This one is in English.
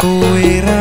kuira